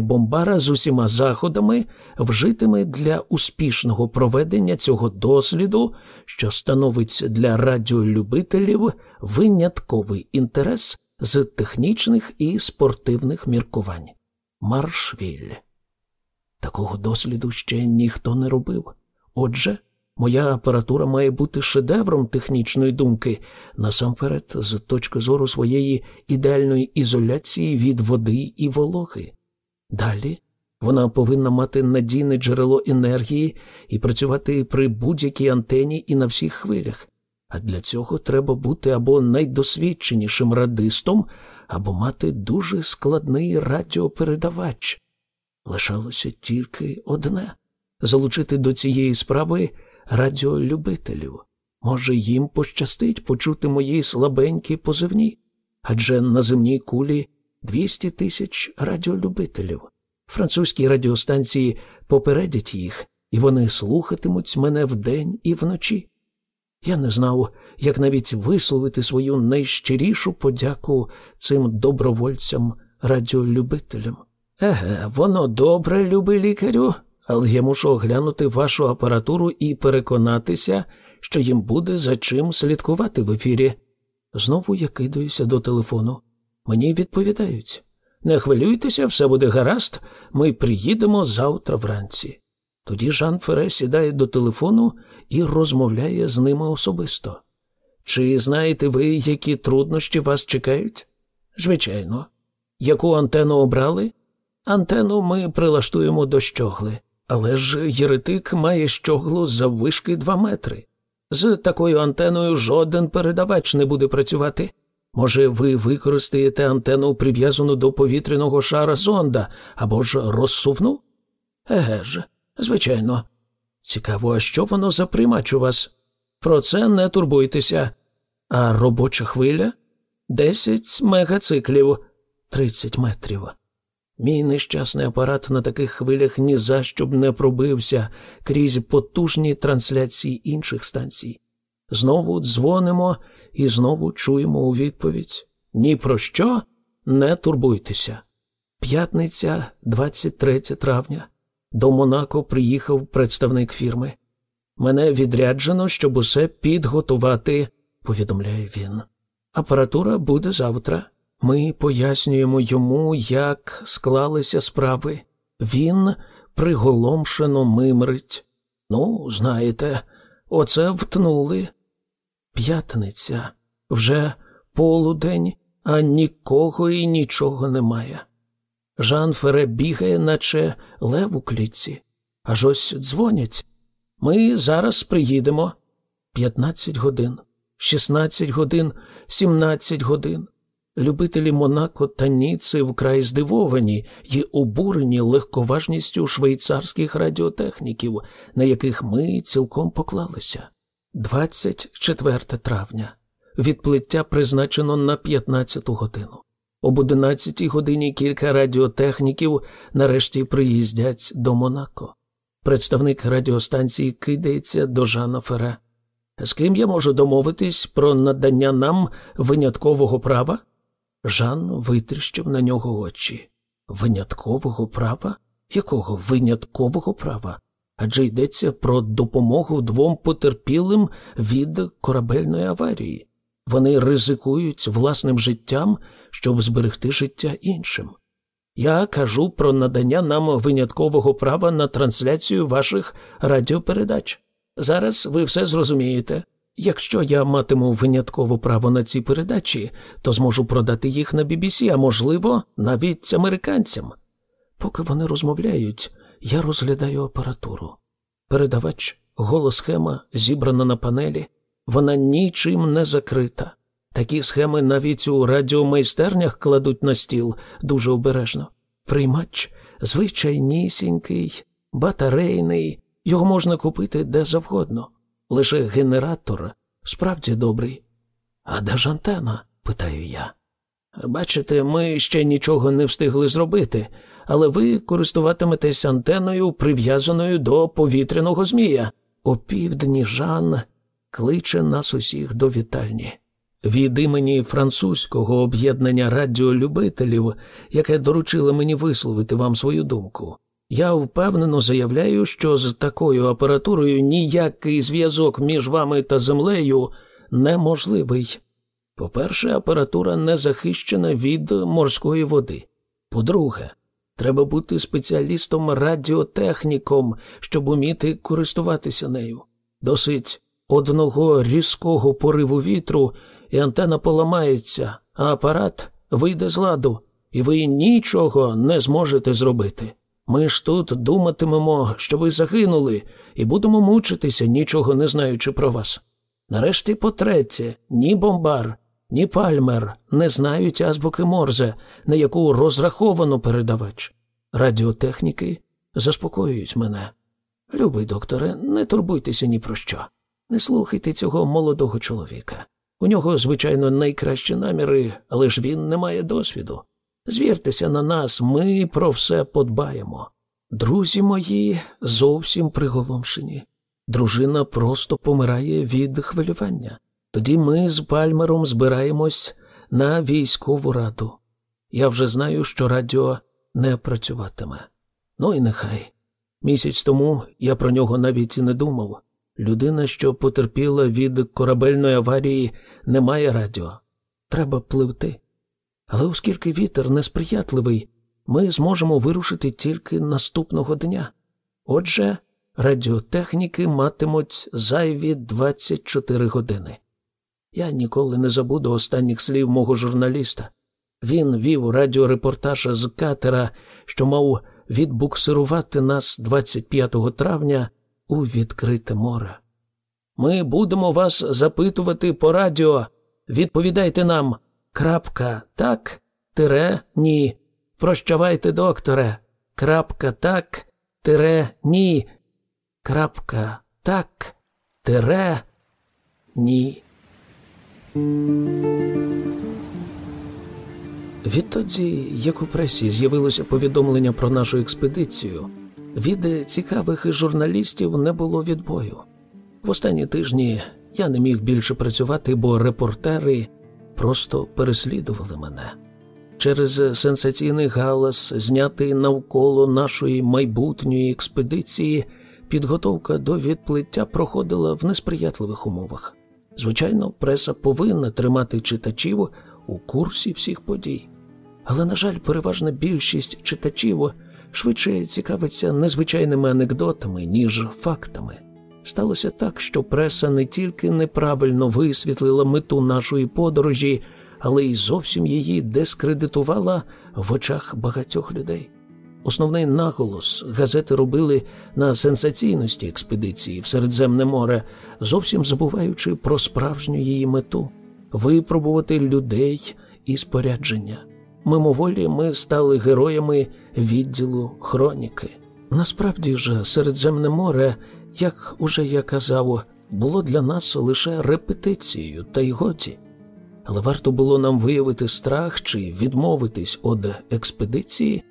бомбара з усіма заходами, вжитими для успішного проведення цього досліду, що становить для радіолюбителів винятковий інтерес з технічних і спортивних міркувань. Маршвіль. Такого досліду ще ніхто не робив. Отже, моя апаратура має бути шедевром технічної думки, насамперед, з точки зору своєї ідеальної ізоляції від води і вологи. Далі вона повинна мати надійне джерело енергії і працювати при будь-якій антені і на всіх хвилях. А для цього треба бути або найдосвідченішим радистом, або мати дуже складний радіопередавач. Лишалося тільки одне залучити до цієї справи радіолюбителів. Може, їм пощастить почути мої слабенькі позивні, адже на земній кулі 200 тисяч радіолюбителів. Французькі радіостанції попередять їх, і вони слухатимуть мене вдень і вночі. Я не знав, як навіть висловити свою найщирішу подяку цим добровольцям радіолюбителям. Еге, воно добре, любий лікарю, але я мушу оглянути вашу апаратуру і переконатися, що їм буде за чим слідкувати в ефірі. Знову я кидаюся до телефону. Мені відповідають не хвилюйтеся, все буде гаразд, ми приїдемо завтра вранці. Тоді Жан Фере сідає до телефону і розмовляє з ними особисто. Чи знаєте ви, які труднощі вас чекають? Звичайно. Яку антенну обрали? Антенну ми прилаштуємо до щогли, але ж єретик має щоглу заввишки 2 метри. З такою антеною жоден передавач не буде працювати. Може, ви використаєте антенну, прив'язану до повітряного шара зонда або ж розсувну? Еге ж, звичайно. Цікаво, а що воно за приймач у вас? Про це не турбуйтеся. А робоча хвиля? Десять мегациклів, тридцять метрів. Мій нещасний апарат на таких хвилях ні за що б не пробився крізь потужні трансляції інших станцій. Знову дзвонимо і знову чуємо у відповідь ні про що не турбуйтеся. П'ятниця, 23 травня. До Монако приїхав представник фірми. Мене відряджено, щоб усе підготувати, повідомляє він. Апаратура буде завтра. Ми пояснюємо йому, як склалися справи. Він приголомшено мимрить. Ну, знаєте, оце втнули. П'ятниця вже полудень, а нікого і нічого немає. Жан Фере бігає, наче лев у клітці. Аж ось дзвонять. Ми зараз приїдемо. П'ятнадцять годин, шістнадцять годин, сімнадцять годин. Любителі Монако та Ніци вкрай здивовані й обурені легковажністю швейцарських радіотехніків, на яких ми цілком поклалися. 24 травня. Відплиття призначено на 15 годину. Об 11 годині кілька радіотехніків нарешті приїздять до Монако. Представник радіостанції кидається до Жана Фере. З ким я можу домовитись про надання нам виняткового права? Жан витріщив на нього очі. Виняткового права? Якого виняткового права? Адже йдеться про допомогу двом потерпілим від корабельної аварії. Вони ризикують власним життям, щоб зберегти життя іншим. Я кажу про надання нам виняткового права на трансляцію ваших радіопередач. Зараз ви все зрозумієте. Якщо я матиму виняткове право на ці передачі, то зможу продати їх на BBC, а можливо, навіть американцям. Поки вони розмовляють, я розглядаю апаратуру. Передавач, голосхема, зібрана на панелі, вона нічим не закрита. Такі схеми навіть у радіомайстернях кладуть на стіл дуже обережно. Приймач звичайнісінький, батарейний, його можна купити де завгодно. Лише генератор справді добрий. А де ж антена? питаю я. Бачите, ми ще нічого не встигли зробити, але ви користуватиметесь антеною, прив'язаною до повітряного змія. О півдні Жан кличе нас усіх до вітальні. Від імені французького об'єднання радіолюбителів, яке доручило мені висловити вам свою думку, я впевнено заявляю, що з такою апаратурою ніякий зв'язок між вами та землею неможливий. По-перше, апаратура не захищена від морської води. По-друге, треба бути спеціалістом радіотехніком, щоб уміти користуватися нею. Досить одного різкого пориву вітру, і антена поламається, а апарат вийде з ладу, і ви нічого не зможете зробити. Ми ж тут думатимемо, що ви загинули, і будемо мучитися, нічого не знаючи про вас. Нарешті, по третє, ні бомбар, ні пальмер не знають азбуки Морзе, на яку розраховано передавач. Радіотехніки заспокоюють мене. Любий докторе, не турбуйтеся ні про що. Не слухайте цього молодого чоловіка. У нього, звичайно, найкращі наміри, але ж він не має досвіду. Звіртеся на нас, ми про все подбаємо. Друзі мої зовсім приголомшені. Дружина просто помирає від хвилювання. Тоді ми з Пальмером збираємось на військову раду. Я вже знаю, що радіо не працюватиме. Ну і нехай. Місяць тому я про нього навіть і не думав. Людина, що потерпіла від корабельної аварії, не має радіо. Треба пливти. Але оскільки вітер несприятливий, ми зможемо вирушити тільки наступного дня. Отже, радіотехніки матимуть зайві 24 години. Я ніколи не забуду останніх слів мого журналіста. Він вів радіорепортаж з катера, що мав відбуксирувати нас 25 травня у відкрите море. Ми будемо вас запитувати по радіо. Відповідайте нам. Крапка так, тире ні. Прощавайте, докторе. Крапка так, тире ні. Крапка так, тире ні. Відтоді, як у пресі з'явилося повідомлення про нашу експедицію, від цікавих журналістів не було відбою. В останні тижні я не міг більше працювати, бо репортери просто переслідували мене. Через сенсаційний галас, знятий навколо нашої майбутньої експедиції, підготовка до відплиття проходила в несприятливих умовах. Звичайно, преса повинна тримати читачів у курсі всіх подій. Але, на жаль, переважна більшість читачів швидше цікавиться незвичайними анекдотами, ніж фактами. Сталося так, що преса не тільки неправильно висвітлила мету нашої подорожі, але й зовсім її дискредитувала в очах багатьох людей. Основний наголос газети робили на сенсаційності експедиції в Середземне море, зовсім забуваючи про справжню її мету випробувати людей і спорядження. Мимоволі ми стали героями відділу хроніки. Насправді ж, Середземне море, як уже я казав, було для нас лише репетицією, та й годі. Але варто було нам виявити страх чи відмовитись від експедиції,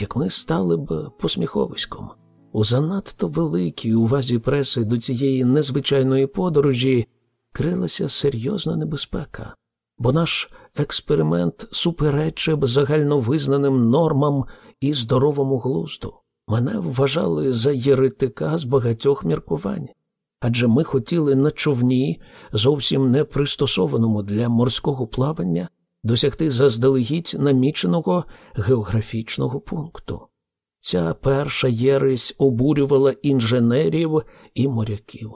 як ми стали б посміховиськом. У занадто великій увазі преси до цієї незвичайної подорожі крилася серйозна небезпека, бо наш експеримент суперечив загальновизнаним нормам і здоровому глузду. Мене вважали за єретика з багатьох міркувань, адже ми хотіли на човні, зовсім не пристосованому для морського плавання, досягти заздалегідь наміченого географічного пункту. Ця перша єресь обурювала інженерів і моряків.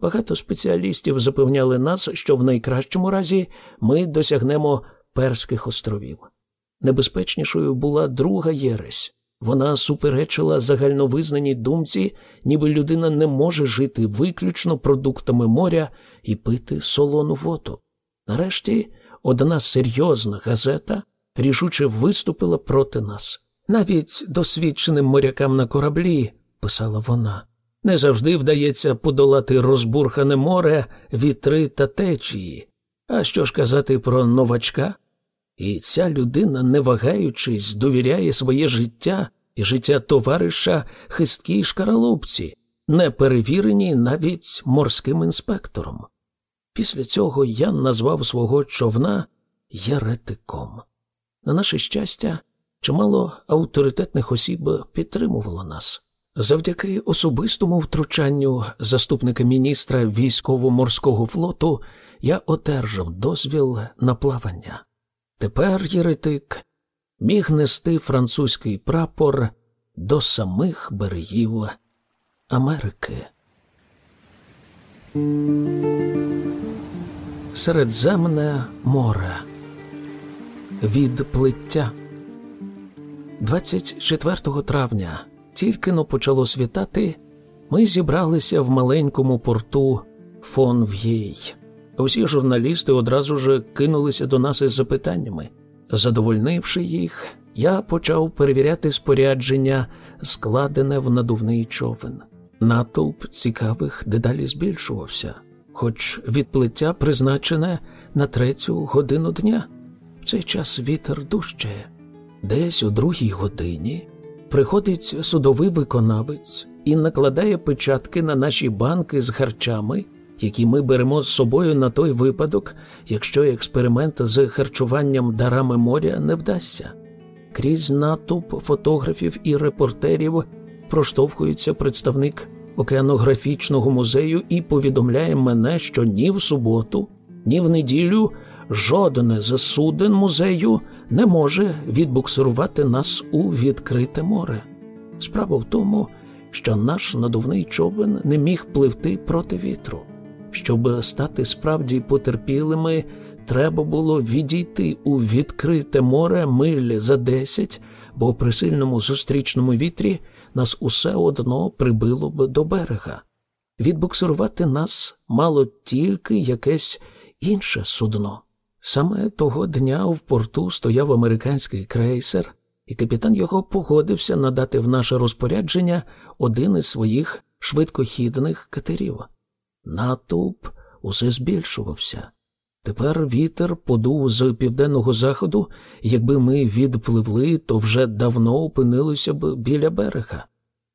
Багато спеціалістів запевняли нас, що в найкращому разі ми досягнемо Перських островів. Небезпечнішою була друга єресь. Вона суперечила загальновизнаній думці, ніби людина не може жити виключно продуктами моря і пити солону воду. Нарешті одна серйозна газета рішуче виступила проти нас. Навіть досвідченим морякам на кораблі, писала вона, не завжди вдається подолати розбурхане море, вітри та течії. А що ж казати про новачка? І ця людина, не вагаючись, довіряє своє життя і життя товариша хисткій шкаралупці, не перевіреній навіть морським інспектором. Після цього я назвав свого човна Єретиком. На наше щастя, чимало авторитетних осіб підтримувало нас. Завдяки особистому втручанню заступника міністра військово-морського флоту я одержав дозвіл на плавання. Тепер єретик міг нести французький прапор до самих берегів Америки. Середземне море Відплиття 24 травня, тільки но почало світати, ми зібралися в маленькому порту фон В'єй. Усі журналісти одразу ж кинулися до нас із запитаннями. Задовольнивши їх, я почав перевіряти спорядження, складене в надувний човен. Натовп цікавих дедалі збільшувався, хоч відплиття призначене на третю годину дня. В цей час вітер дужчає. Десь о другій годині приходить судовий виконавець і накладає печатки на наші банки з харчами, які ми беремо з собою на той випадок, якщо експеримент з харчуванням дарами моря не вдасться. Крізь натовп фотографів і репортерів проштовхується представник океанографічного музею і повідомляє мене, що ні в суботу, ні в неділю жодне з суден музею не може відбуксирувати нас у відкрите море. Справа в тому, що наш надувний човен не міг пливти проти вітру. Щоб стати справді потерпілими, треба було відійти у відкрите море миль за десять, бо при сильному зустрічному вітрі нас усе одно прибило б до берега. Відбуксирувати нас мало тільки якесь інше судно. Саме того дня в порту стояв американський крейсер, і капітан його погодився надати в наше розпорядження один із своїх швидкохідних катерів. Натовп усе збільшувався. Тепер вітер подув з південного заходу, якби ми відпливли, то вже давно опинилися б біля берега.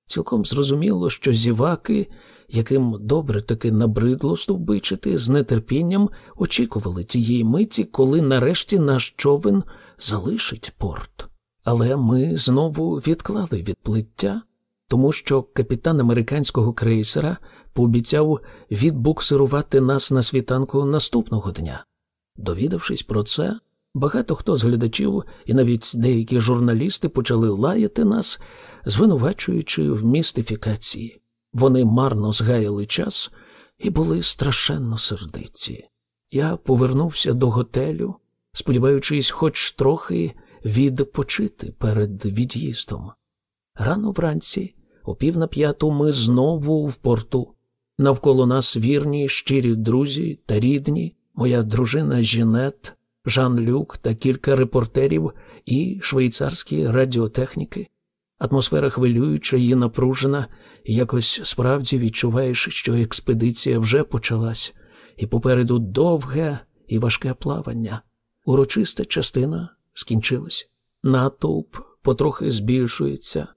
Цілком зрозуміло, що зіваки, яким добре таки набридло стовбичити, з нетерпінням очікували тієї миті, коли нарешті наш човен залишить порт. Але ми знову відклали відплиття, тому що капітан американського крейсера пообіцяв відбуксирувати нас на світанку наступного дня. Довідавшись про це, багато хто з глядачів і навіть деякі журналісти почали лаяти нас, звинувачуючи в містифікації. Вони марно згаяли час і були страшенно сердиті. Я повернувся до готелю, сподіваючись, хоч трохи відпочити перед від'їздом. Рано вранці, о пів на п'яту, ми знову в порту. Навколо нас вірні, щирі друзі та рідні, моя дружина Жінет, Жан Люк та кілька репортерів і швейцарські радіотехніки. Атмосфера хвилююча і напружена, якось справді відчуваєш, що експедиція вже почалась, і попереду довге і важке плавання. Урочиста частина скінчилась. Натовп потрохи збільшується.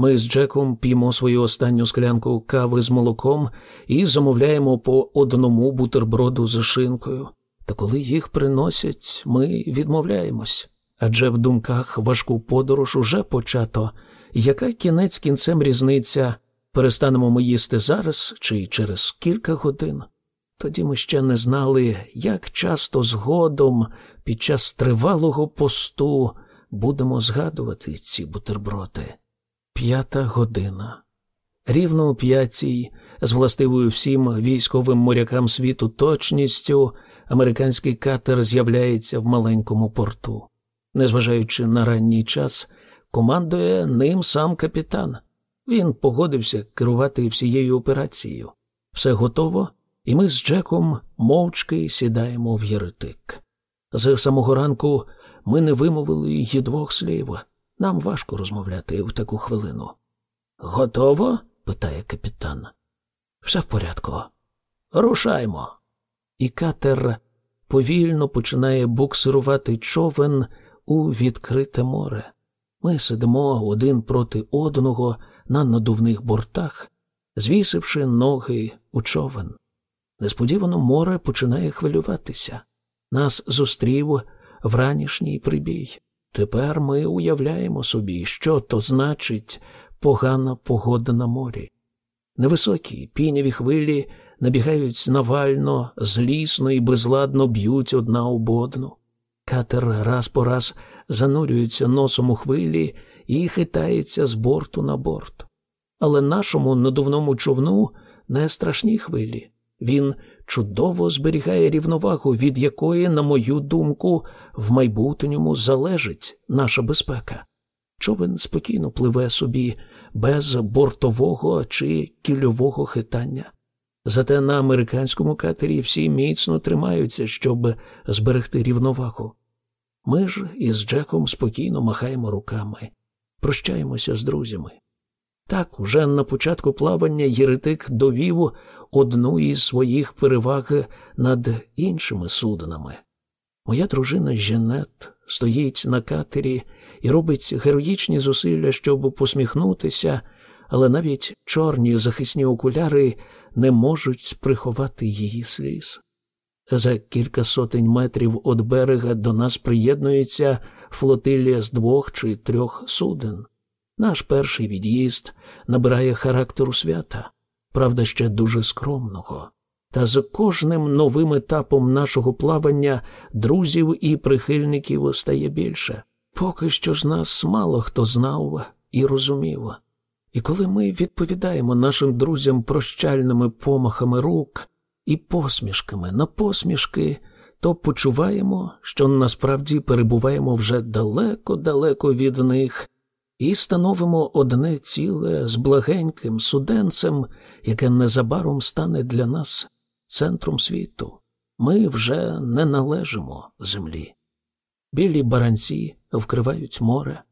Ми з Джеком п'ємо свою останню склянку кави з молоком і замовляємо по одному бутерброду з шинкою. Та коли їх приносять, ми відмовляємось. Адже в думках важку подорож уже почато. Яка кінець кінцем різниця? Перестанемо ми їсти зараз чи через кілька годин? Тоді ми ще не знали, як часто згодом під час тривалого посту будемо згадувати ці бутерброди. П'ята година. Рівно у п'ятій, з властивою всім військовим морякам світу точністю, американський катер з'являється в маленькому порту. Незважаючи на ранній час, командує ним сам капітан. Він погодився керувати всією операцією. Все готово, і ми з Джеком мовчки сідаємо в єретик. З самого ранку ми не вимовили й двох слів. Нам важко розмовляти в таку хвилину. Готово? питає капітан. Все в порядку. Рушаймо. І катер повільно починає буксирувати човен у відкрите море. Ми сидимо один проти одного на надувних бортах, звісивши ноги у човен. Несподівано море починає хвилюватися. Нас зустрів вранішній прибій. Тепер ми уявляємо собі, що то значить погана погода на морі. Невисокі піняві хвилі набігають навально, злісно і безладно б'ють одна об одну. Катер раз по раз занурюється носом у хвилі і хитається з борту на борт. Але нашому надувному човну не страшні хвилі. Він чудово зберігає рівновагу, від якої, на мою думку, в майбутньому залежить наша безпека. Човен спокійно пливе собі без бортового чи кільового хитання. Зате на американському катері всі міцно тримаються, щоб зберегти рівновагу. Ми ж із Джеком спокійно махаємо руками, прощаємося з друзями. Так, уже на початку плавання Єретик довів одну із своїх переваг над іншими суднами. Моя дружина Женет стоїть на катері і робить героїчні зусилля, щоб посміхнутися, але навіть чорні захисні окуляри не можуть приховати її сліз. За кілька сотень метрів від берега до нас приєднується флотилія з двох чи трьох суден. Наш перший від'їзд набирає характеру свята, правда, ще дуже скромного. Та з кожним новим етапом нашого плавання друзів і прихильників стає більше. Поки що ж нас мало хто знав і розумів. І коли ми відповідаємо нашим друзям прощальними помахами рук і посмішками на посмішки, то почуваємо, що насправді перебуваємо вже далеко-далеко від них і становимо одне ціле з благеньким суденцем, яке незабаром стане для нас центром світу. Ми вже не належимо землі. Білі баранці вкривають море.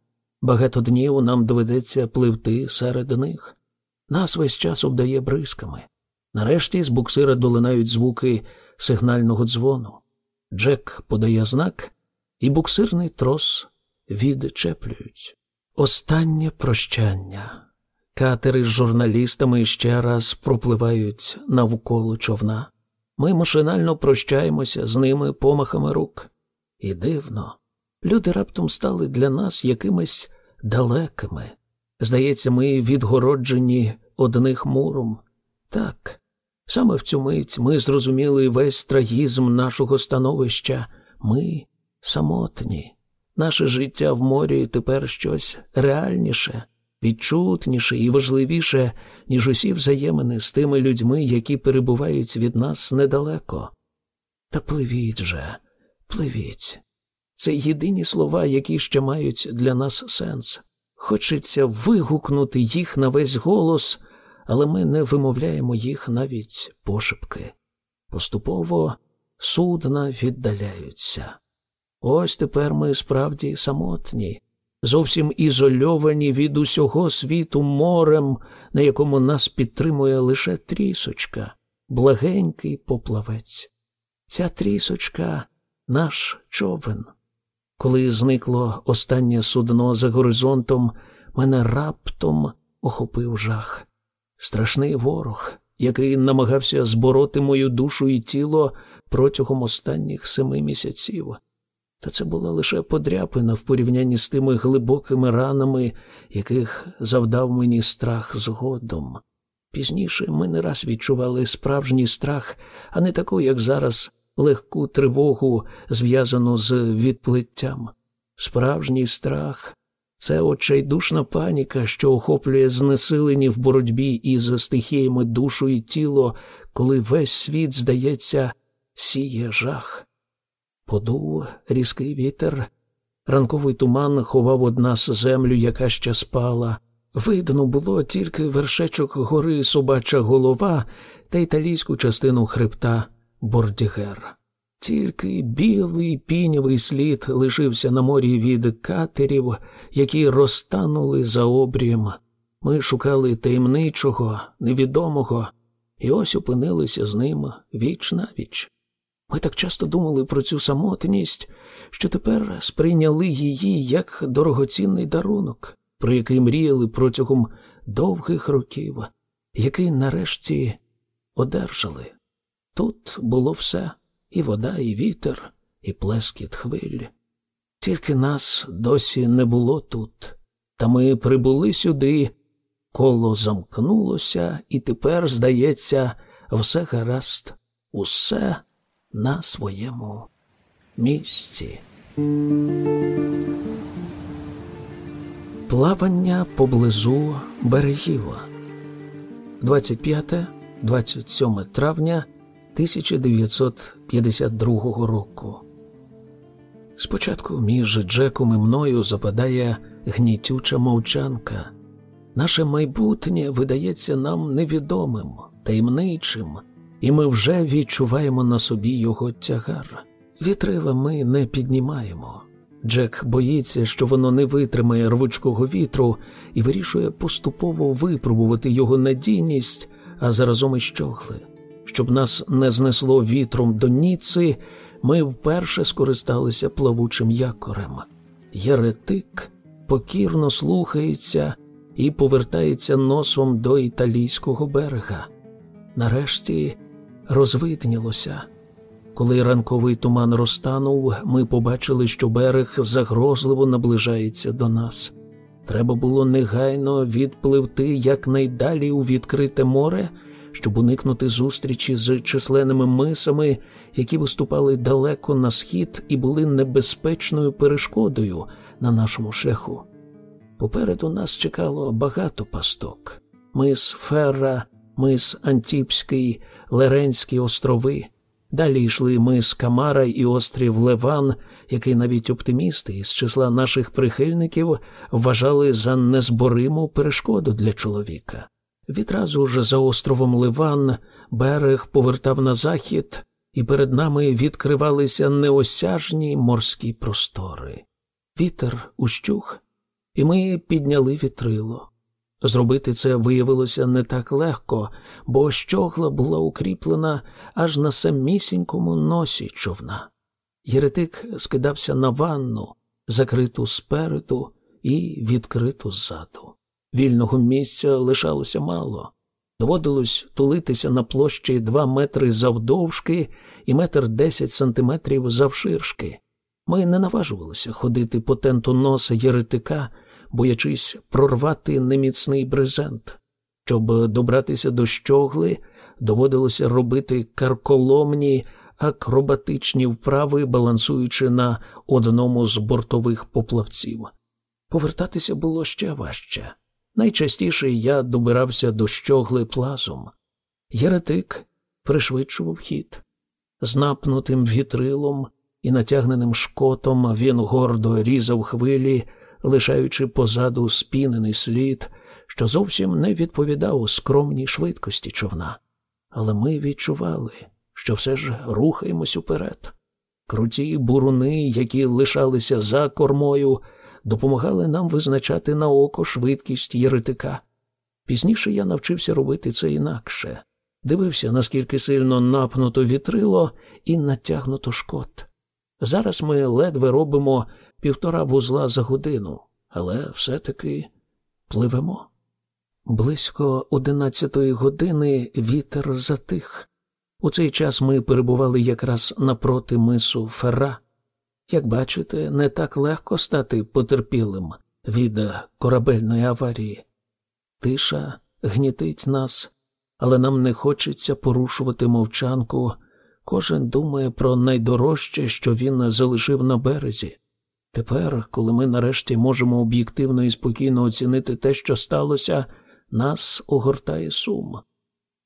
Багато днів нам доведеться пливти серед них. Нас весь час обдає бризками. Нарешті з буксира долинають звуки сигнального дзвону. Джек подає знак, і буксирний трос відчеплюють. Останнє прощання. Катери з журналістами ще раз пропливають навколо човна. Ми машинально прощаємося з ними помахами рук. І дивно, люди раптом стали для нас якимись далекими. Здається, ми відгороджені одних муром. Так, саме в цю мить ми зрозуміли весь трагізм нашого становища. Ми самотні. Наше життя в морі тепер щось реальніше, відчутніше і важливіше, ніж усі взаємини з тими людьми, які перебувають від нас недалеко. Та пливіть же, пливіть. Це єдині слова, які ще мають для нас сенс. Хочеться вигукнути їх на весь голос, але ми не вимовляємо їх навіть пошепки. Поступово судна віддаляються. Ось тепер ми справді самотні, зовсім ізольовані від усього світу морем, на якому нас підтримує лише трісочка, благенький поплавець. Ця трісочка наш човен. Коли зникло останнє судно за горизонтом, мене раптом охопив жах. Страшний ворог, який намагався збороти мою душу і тіло протягом останніх семи місяців. Та це була лише подряпина в порівнянні з тими глибокими ранами, яких завдав мені страх згодом. Пізніше ми не раз відчували справжній страх, а не таку, як зараз, легку тривогу, зв'язану з відплиттям. Справжній страх це очайдушна паніка, що охоплює знесилені в боротьбі із стихіями душу і тіло, коли весь світ, здається, сіє жах. Подув різкий вітер, ранковий туман ховав од нас землю, яка ще спала. Видно було тільки вершечок гори собача голова та італійську частину хребта Бордігер. Тільки білий піньовий слід лишився на морі від катерів, які розтанули за обрієм. Ми шукали таємничого, невідомого, і ось опинилися з ним віч на віч. Ми так часто думали про цю самотність, що тепер сприйняли її як дорогоцінний дарунок, про який мріяли протягом довгих років, який нарешті одержали. Тут було все і вода, і вітер, і плескіт хвиль. Тільки нас досі не було тут, та ми прибули сюди, коло замкнулося, і тепер, здається, все гаразд, усе на своєму місці. Плавання поблизу берегів 25-27 травня 1952 року. Спочатку між Джеком і мною западає гнітюча мовчанка. Наше майбутнє видається нам невідомим, таємничим, і ми вже відчуваємо на собі його тягар. Вітрила ми не піднімаємо. Джек боїться, що воно не витримає рвучкого вітру і вирішує поступово випробувати його надійність, а заразом і щогли. Щоб нас не знесло вітром до Ніци, ми вперше скористалися плавучим якорем. Єретик покірно слухається і повертається носом до італійського берега. Нарешті розвиднілося. Коли ранковий туман розтанув, ми побачили, що берег загрозливо наближається до нас. Треба було негайно відпливти якнайдалі у відкрите море, щоб уникнути зустрічі з численними мисами, які виступали далеко на схід і були небезпечною перешкодою на нашому шляху. Попереду нас чекало багато пасток: мис Ферра, мис Антіпський, Леренські острови. Далі йшли мис Камара і острів Леван, який навіть оптимісти із числа наших прихильників вважали за незбориму перешкоду для чоловіка. Відразу ж за островом Ливан берег повертав на захід, і перед нами відкривалися неосяжні морські простори. Вітер ущух, і ми підняли вітрило. Зробити це виявилося не так легко, бо щогла була укріплена аж на самісінькому носі човна. Єретик скидався на ванну, закриту спереду і відкриту ззаду. Вільного місця лишалося мало. Доводилось тулитися на площі два метри завдовжки і метр десять сантиметрів завширшки. Ми не наважувалися ходити по тенту носа єретика, боячись прорвати неміцний брезент. Щоб добратися до щогли, доводилося робити карколомні, акробатичні вправи, балансуючи на одному з бортових поплавців. Повертатися було ще важче. Найчастіше я добирався до щогли плазом. Єретик пришвидшував хід. З напнутим вітрилом і натягненим шкотом він гордо різав хвилі, лишаючи позаду спінений слід, що зовсім не відповідав скромній швидкості човна. Але ми відчували, що все ж рухаємось уперед. Круті буруни, які лишалися за кормою, допомагали нам визначати на око швидкість єретика. Пізніше я навчився робити це інакше. Дивився, наскільки сильно напнуто вітрило і натягнуто шкот. Зараз ми ледве робимо півтора вузла за годину, але все-таки пливемо. Близько одинадцятої години вітер затих. У цей час ми перебували якраз напроти мису Ферра. Як бачите, не так легко стати потерпілим від корабельної аварії. Тиша гнітить нас, але нам не хочеться порушувати мовчанку. Кожен думає про найдорожче, що він залишив на березі. Тепер, коли ми нарешті можемо об'єктивно і спокійно оцінити те, що сталося, нас огортає сум.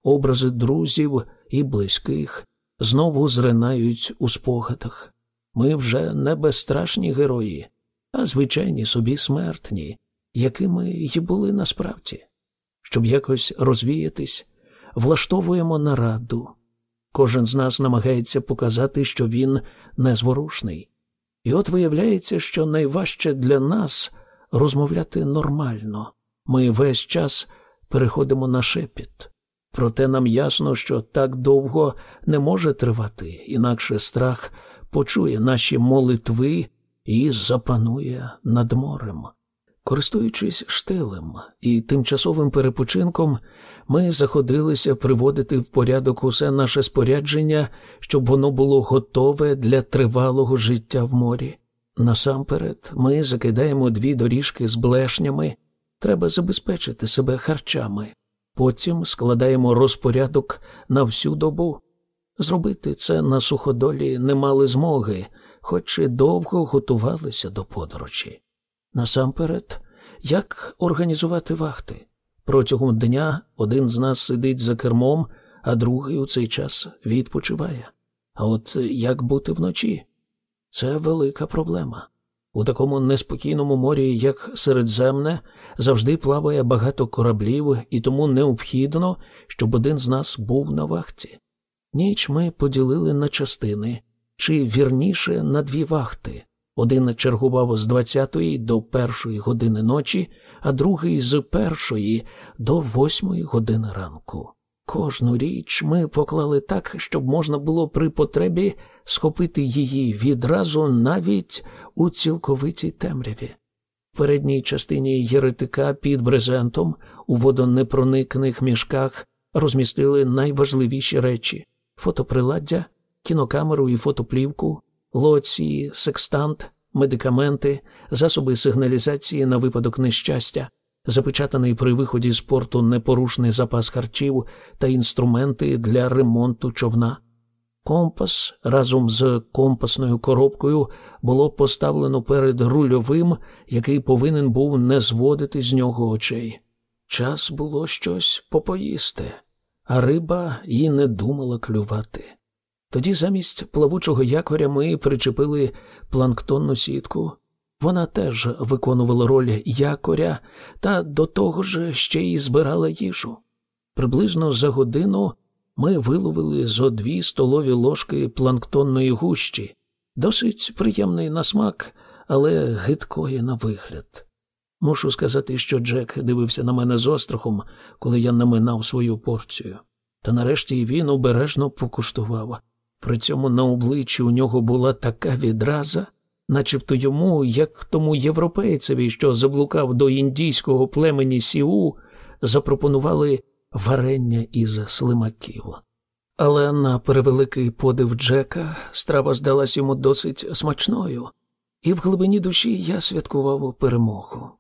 Образи друзів і близьких знову зринають у спогадах. Ми вже не безстрашні герої, а звичайні собі смертні, якими й були насправді. Щоб якось розвіятись, влаштовуємо нараду. Кожен з нас намагається показати, що він незворушний. І от виявляється, що найважче для нас розмовляти нормально. Ми весь час переходимо на шепіт. Проте нам ясно, що так довго не може тривати, інакше страх почує наші молитви і запанує над морем. Користуючись штилем і тимчасовим перепочинком, ми заходилися приводити в порядок усе наше спорядження, щоб воно було готове для тривалого життя в морі. Насамперед, ми закидаємо дві доріжки з блешнями, треба забезпечити себе харчами, потім складаємо розпорядок на всю добу. Зробити це на суходолі не мали змоги, хоч і довго готувалися до подорожі. Насамперед, як організувати вахти? Протягом дня один з нас сидить за кермом, а другий у цей час відпочиває. А от як бути вночі? Це велика проблема. У такому неспокійному морі, як Середземне, завжди плаває багато кораблів, і тому необхідно, щоб один з нас був на вахті. Ніч ми поділили на частини, чи вірніше на дві вахти. Один чергував з 20-ї до першої години ночі, а другий з першої до восьмої години ранку. Кожну річ ми поклали так, щоб можна було при потребі схопити її відразу навіть у цілковитій темряві. В передній частині єретика під брезентом у водонепроникних мішках розмістили найважливіші речі фотоприладдя, кінокамеру і фотоплівку, лоції, секстант, медикаменти, засоби сигналізації на випадок нещастя, запечатаний при виході з порту непорушний запас харчів та інструменти для ремонту човна. Компас разом з компасною коробкою було поставлено перед рульовим, який повинен був не зводити з нього очей. Час було щось попоїсти, а риба і не думала клювати. Тоді замість плавучого якоря ми причепили планктонну сітку. Вона теж виконувала роль якоря та до того ж ще й збирала їжу. Приблизно за годину ми виловили зо дві столові ложки планктонної гущі, досить приємний на смак, але гидкої на вигляд. Мушу сказати, що Джек дивився на мене з острахом, коли я наминав свою порцію. Та нарешті він обережно покуштував. При цьому на обличчі у нього була така відраза, начебто йому, як тому європейцеві, що заблукав до індійського племені Сіу, запропонували варення із слимаків. Але на перевеликий подив Джека страва здалась йому досить смачною, і в глибині душі я святкував перемогу.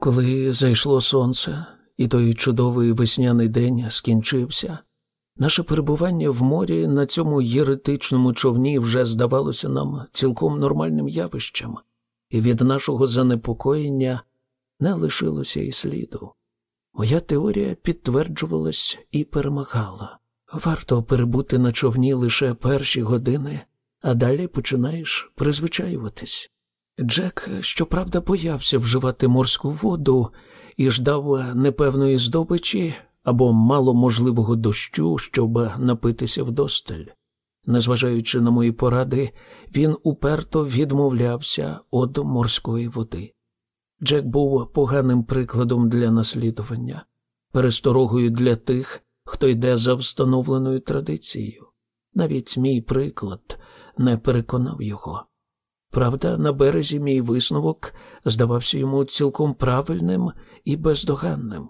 Коли зайшло сонце, і той чудовий весняний день скінчився. Наше перебування в морі на цьому єретичному човні вже здавалося нам цілком нормальним явищем, і від нашого занепокоєння не лишилося і сліду. Моя теорія підтверджувалась і перемагала. Варто перебути на човні лише перші години, а далі починаєш призвичаюватись. Джек, щоправда, боявся вживати морську воду і ждав непевної здобичі або мало можливого дощу, щоб напитися вдосталь. Незважаючи на мої поради, він уперто відмовлявся від морської води. Джек був поганим прикладом для наслідування, пересторогою для тих, хто йде за встановленою традицією. Навіть мій приклад не переконав його. Правда, на березі мій висновок здавався йому цілком правильним і бездоганним.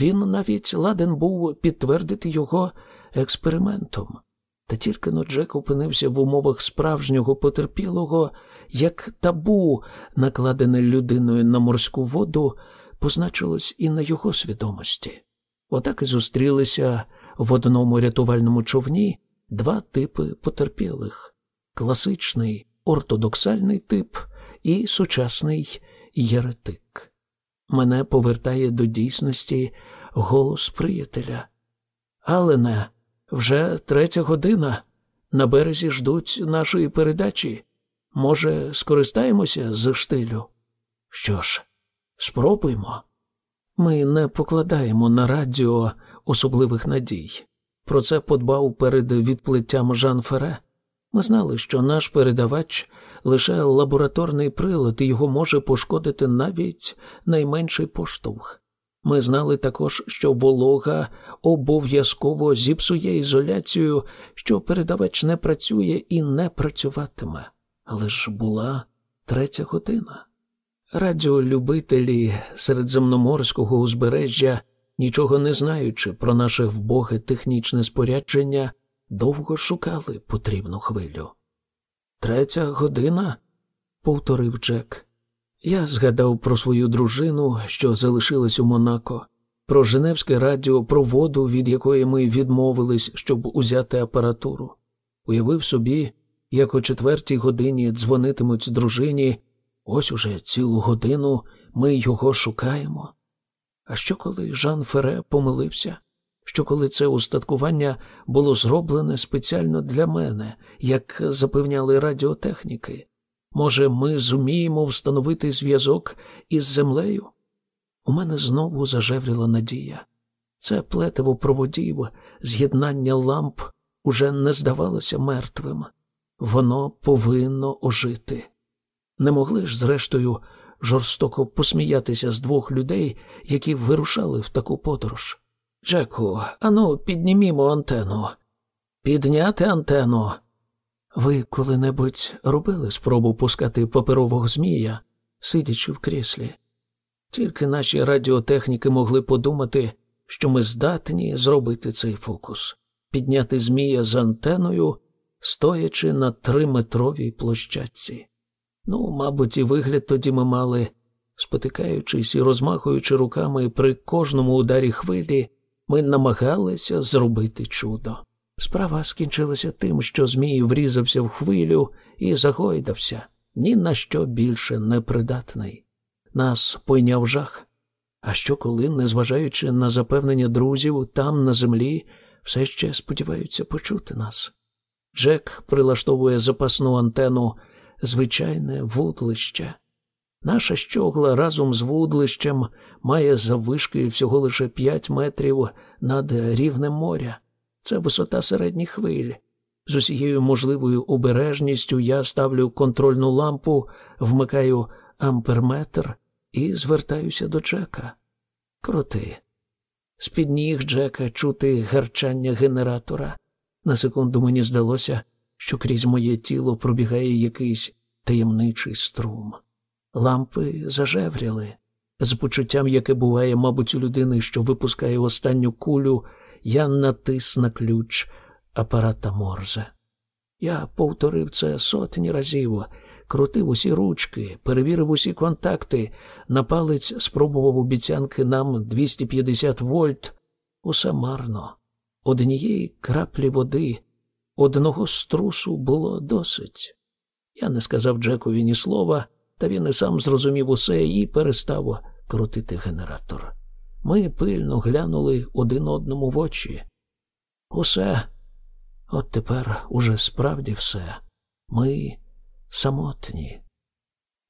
Він навіть ладен був підтвердити його експериментом. Та тільки но Джек опинився в умовах справжнього потерпілого, як табу, накладене людиною на морську воду, позначилось і на його свідомості. Отак і зустрілися в одному рятувальному човні два типи потерпілих класичний ортодоксальний тип і сучасний єретик. Мене повертає до дійсності голос приятеля. Алене, вже третя година. На березі ждуть нашої передачі. Може, скористаємося з штилю? Що ж, спробуймо. Ми не покладаємо на радіо особливих надій. Про це подбав перед відплиттям Жан Фере. Ми знали, що наш передавач лише лабораторний прилад і його може пошкодити навіть найменший поштовх. Ми знали також, що волога обов'язково зіпсує ізоляцію, що передавач не працює і не працюватиме. Але ж була третя година. Радіолюбителі середземноморського узбережжя, нічого не знаючи про наше вбоге технічне спорядження, довго шукали потрібну хвилю. Третя година, повторив Джек. Я згадав про свою дружину, що залишилась у Монако, про Женевське радіо, про воду, від якої ми відмовились, щоб узяти апаратуру. Уявив собі, як о четвертій годині дзвонитимуть дружині, ось уже цілу годину ми його шукаємо. А що коли Жан Фере помилився? Що коли це устаткування було зроблене спеціально для мене, як запевняли радіотехніки? Може, ми зуміємо встановити зв'язок із землею? У мене знову зажевріла надія. Це плетиво проводів, з'єднання ламп уже не здавалося мертвим. Воно повинно ожити. Не могли ж, зрештою, жорстоко посміятися з двох людей, які вирушали в таку подорож. Джеку, ану, піднімімо антенну. Підняти антенну. Ви коли-небудь робили спробу пускати паперового змія, сидячи в кріслі? Тільки наші радіотехніки могли подумати, що ми здатні зробити цей фокус, підняти змія з антеною, стоячи на триметровій площадці. Ну, мабуть, і вигляд тоді ми мали, спотикаючись і розмахуючи руками при кожному ударі хвилі, ми намагалися зробити чудо. Справа скінчилася тим, що Змій врізався в хвилю і загойдався, ні на що більше не придатний. Нас пойняв жах. А що коли, незважаючи на запевнення друзів, там, на землі, все ще сподіваються почути нас? Джек прилаштовує запасну антенну звичайне вудлище. Наша щогла разом з вудлищем має заввишки всього лише 5 метрів над рівнем моря. Це висота середніх хвиль. З усією можливою обережністю я ставлю контрольну лампу, вмикаю амперметр і звертаюся до Джека. Крути. З під ніг Джека чути гарчання генератора. На секунду мені здалося, що крізь моє тіло пробігає якийсь таємничий струм. Лампи зажевріли. З почуттям, яке буває, мабуть, у людини, що випускає останню кулю, я натис на ключ апарата Морзе. Я повторив це сотні разів, крутив усі ручки, перевірив усі контакти, на палець спробував обіцянки нам 250 вольт. Усе марно. Однієї краплі води, одного струсу було досить. Я не сказав Джекові ні слова, та він і сам зрозумів усе і перестав крутити генератор. Ми пильно глянули один одному в очі. Усе, от тепер уже справді все. Ми самотні.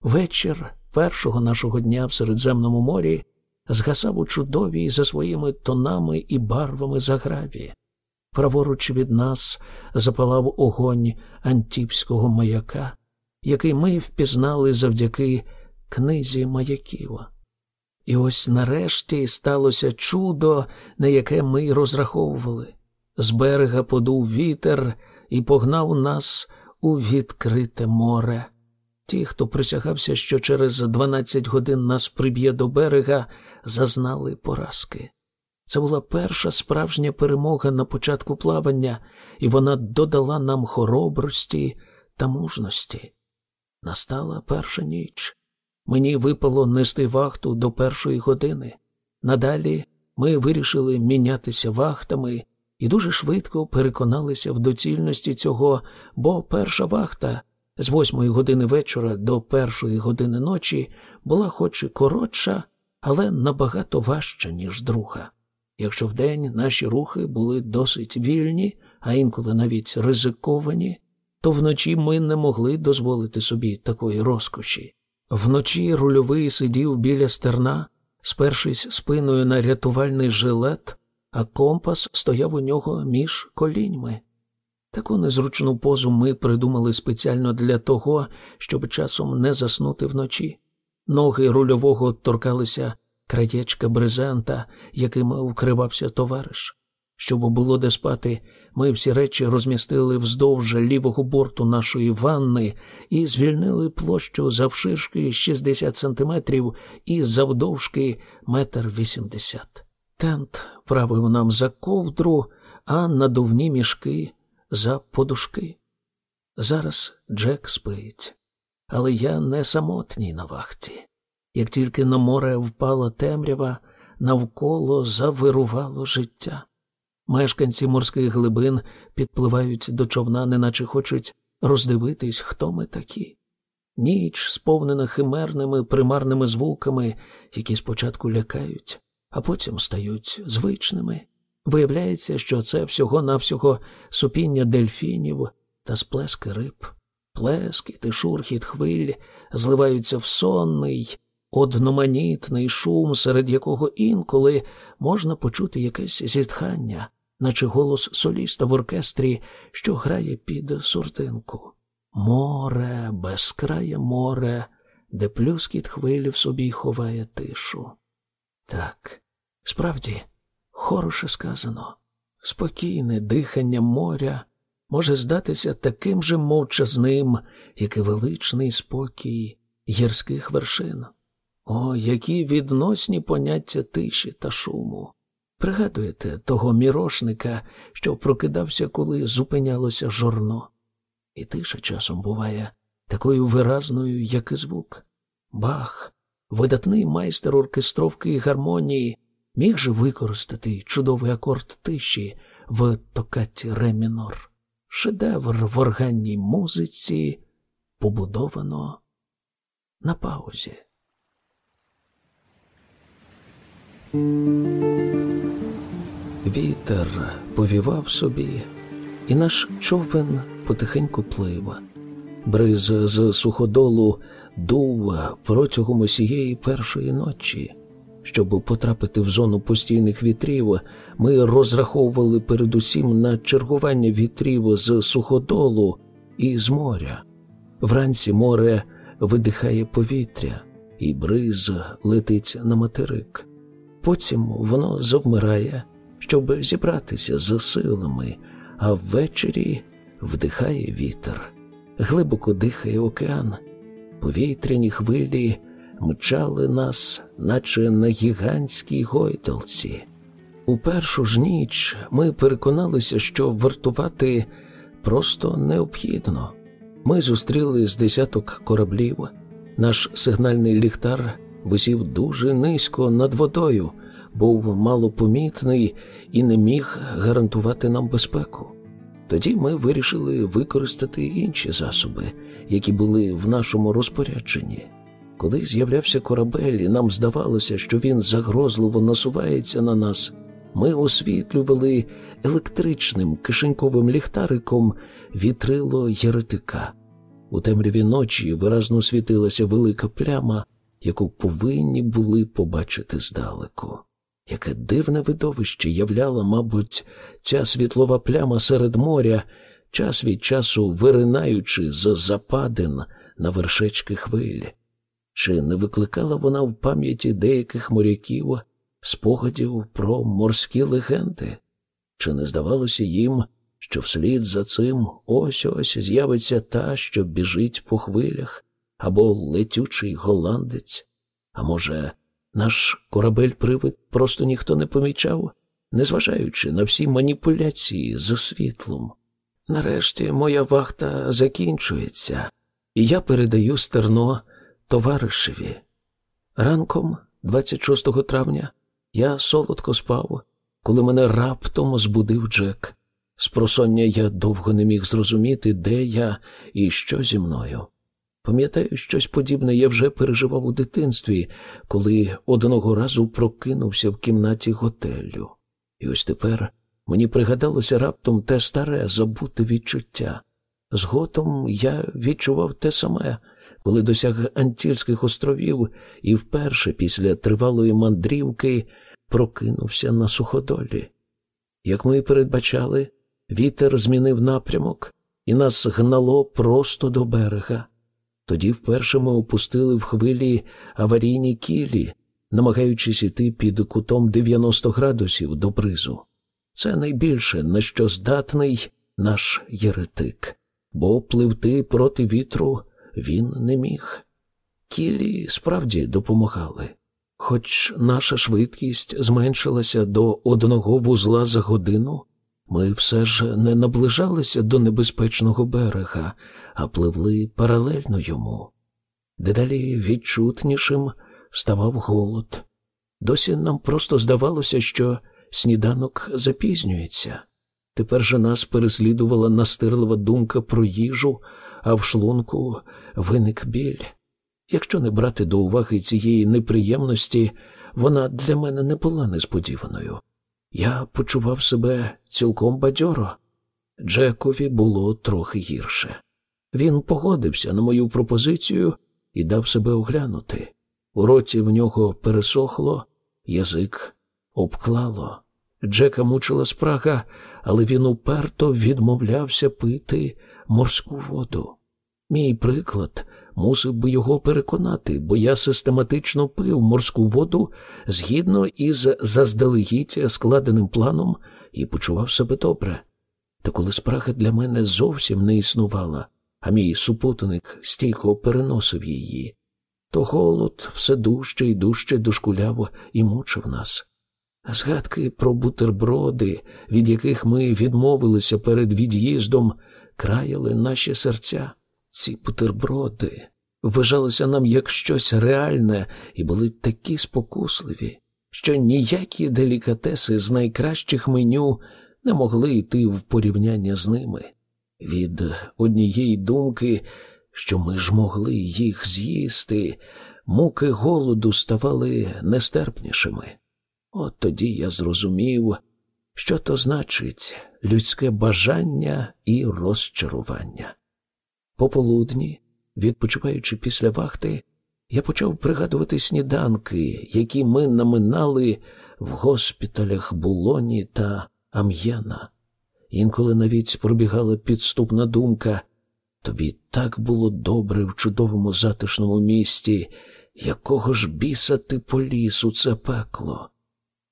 Вечір першого нашого дня в Середземному морі згасав у чудовій за своїми тонами і барвами заграві. Праворуч від нас запалав огонь антіпського маяка, який ми впізнали завдяки книзі маяків. І ось нарешті сталося чудо, на яке ми розраховували. З берега подув вітер і погнав нас у відкрите море. Ті, хто присягався, що через 12 годин нас приб'є до берега, зазнали поразки. Це була перша справжня перемога на початку плавання, і вона додала нам хоробрості та мужності. Настала перша ніч. Мені випало нести вахту до першої години. Надалі ми вирішили мінятися вахтами і дуже швидко переконалися в доцільності цього, бо перша вахта з восьмої години вечора до першої години ночі була хоч і коротша, але набагато важча, ніж друга. Якщо вдень наші рухи були досить вільні, а інколи навіть ризиковані, то вночі ми не могли дозволити собі такої розкоші. Вночі рульовий сидів біля стерна, спершись спиною на рятувальний жилет, а компас стояв у нього між коліньми. Таку незручну позу ми придумали спеціально для того, щоб часом не заснути вночі. Ноги рульового торкалися краєчка брезента, яким укривався товариш. Щоб було де спати, Ми всі речі розмістили вздовж лівого борту нашої ванни і звільнили площу завширшки 60 сантиметрів і завдовжки метр вісімдесят. Тент правив нам за ковдру, а надувні мішки за подушки. Зараз Джек спить, але я не самотній на вахті. Як тільки на море впала темрява, навколо завирувало життя. Мешканці морських глибин підпливають до човна, неначе хочуть роздивитись, хто ми такі. Ніч сповнена химерними примарними звуками, які спочатку лякають, а потім стають звичними. Виявляється, що це всього-навсього супіння дельфінів та сплески риб. Плескіт і шурхіт хвиль зливаються в сонний, одноманітний шум, серед якого інколи можна почути якесь зітхання, наче голос соліста в оркестрі, що грає під суртинку. Море, безкрає море, де плюскіт хвилі в собі ховає тишу. Так, справді, хороше сказано, спокійне дихання моря може здатися таким же мовчазним, як і величний спокій гірських вершин. О, які відносні поняття тиші та шуму. Пригадуєте того мірошника, що прокидався, коли зупинялося жорно. І тиша часом буває такою виразною, як і звук. Бах, видатний майстер оркестровки і гармонії, міг же використати чудовий акорд тиші в токаті ре мінор. Шедевр в органній музиці побудовано на паузі. Вітер повівав собі, і наш човен потихеньку плив. Бриз з суходолу дув протягом усієї першої ночі. Щоб потрапити в зону постійних вітрів, ми розраховували передусім на чергування вітрів з суходолу і з моря. Вранці море видихає повітря, і бриз летить на материк. Потім воно завмирає, щоб зібратися за силами, а ввечері вдихає вітер, глибоко дихає океан, повітряні хвилі мчали нас, наче на гігантській гойдалці. У першу ж ніч ми переконалися, що вартувати просто необхідно. Ми зустріли з десяток кораблів. Наш сигнальний ліхтар висів дуже низько над водою, був малопомітний і не міг гарантувати нам безпеку. Тоді ми вирішили використати інші засоби, які були в нашому розпорядженні. Коли з'являвся корабель, і нам здавалося, що він загрозливо насувається на нас, ми освітлювали електричним кишеньковим ліхтариком вітрило єретика. У темряві ночі виразно світилася велика пляма, яку повинні були побачити здалеку. Яке дивне видовище являла, мабуть, ця світлова пляма серед моря, час від часу виринаючи з западин на вершечки хвилі. Чи не викликала вона в пам'яті деяких моряків спогадів про морські легенди? Чи не здавалося їм, що вслід за цим ось ось з'явиться та, що біжить по хвилях, або летючий голландець? А може, наш корабель-привид просто ніхто не помічав, незважаючи на всі маніпуляції за світлом? Нарешті моя вахта закінчується, і я передаю стерно товаришеві. Ранком, 26 травня, я солодко спав, коли мене раптом збудив Джек. Спросоння я довго не міг зрозуміти, де я і що зі мною. Пам'ятаю, щось подібне я вже переживав у дитинстві, коли одного разу прокинувся в кімнаті готелю. І ось тепер мені пригадалося раптом те старе забуте відчуття. Згодом я відчував те саме, коли досяг Антільських островів і вперше після тривалої мандрівки прокинувся на суходолі. Як ми і передбачали, вітер змінив напрямок і нас гнало просто до берега. Тоді вперше ми опустили в хвилі аварійні кілі, намагаючись іти під кутом 90 градусів до бризу. Це найбільше, на що здатний наш єретик, бо пливти проти вітру він не міг. Кілі справді допомагали, хоч наша швидкість зменшилася до одного вузла за годину, ми все ж не наближалися до небезпечного берега, а пливли паралельно йому. Дедалі відчутнішим ставав голод. Досі нам просто здавалося, що сніданок запізнюється. Тепер же нас переслідувала настирлива думка про їжу, а в шлунку виник біль. Якщо не брати до уваги цієї неприємності, вона для мене не була несподіваною. Я почував себе цілком бадьоро. Джекові було трохи гірше. Він погодився на мою пропозицію і дав себе оглянути. У роті в нього пересохло, язик обклало. Джека мучила спрага, але він уперто відмовлявся пити морську воду. Мій приклад мусив би його переконати, бо я систематично пив морську воду згідно із заздалегідь складеним планом і почував себе добре. Та коли спрага для мене зовсім не існувала, а мій супутник стійко переносив її, то голод все дужче і дужче дошкуляв і мучив нас. Згадки про бутерброди, від яких ми відмовилися перед від'їздом, краяли наші серця. Ці бутерброди вважалися нам як щось реальне і були такі спокусливі, що ніякі делікатеси з найкращих меню не могли йти в порівняння з ними. Від однієї думки, що ми ж могли їх з'їсти, муки голоду ставали нестерпнішими. От тоді я зрозумів, що то значить людське бажання і розчарування. Пополудні, відпочиваючи після вахти, я почав пригадувати сніданки, які ми наминали в госпіталях Булоні та Ам'єна. Інколи навіть пробігала підступна думка тобі так було добре в чудовому затишному місті, якого ж біса ти поліз у це пекло.